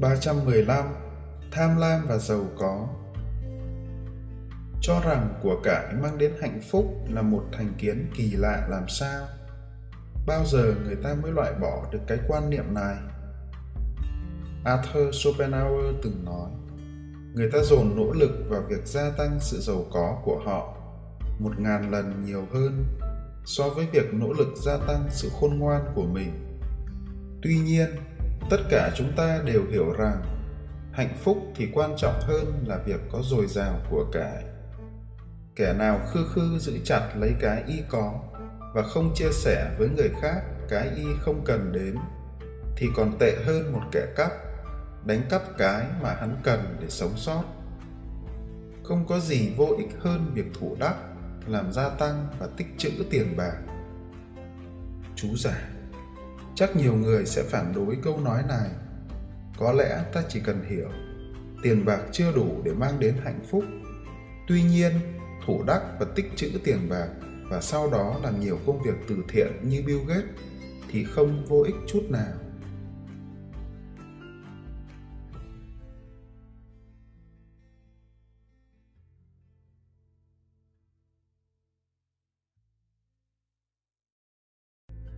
315 Tham lam và giàu có Cho rằng của cải mang đến hạnh phúc là một thành kiến kỳ lạ làm sao? Bao giờ người ta mới loại bỏ được cái quan niệm này? Arthur Schopenhauer từng nói, người ta dồn nỗ lực vào việc gia tăng sự giàu có của họ một ngàn lần nhiều hơn so với việc nỗ lực gia tăng sự khôn ngoan của mình tuy nhiên tất cả chúng ta đều hiểu rằng, hạnh phúc thì quan trọng hơn là việc có dồi dào của cải. Kẻ nào khư khư giữ chặt lấy cái y có và không chia sẻ với người khác cái y không cần đến, thì còn tệ hơn một kẻ cắp, đánh cắp cái mà hắn cần để sống sót. Không có gì vô ích hơn việc thủ đắc, làm gia tăng và tích trữ tiền bạc. Chú giải chắc nhiều người sẽ phản đối câu nói này. Có lẽ ta chỉ cần hiểu, tiền bạc chưa đủ để mang đến hạnh phúc. Tuy nhiên, thủ đắc và tích trữ tiền bạc và sau đó làm nhiều công việc từ thiện như bill gates thì không vô ích chút nào.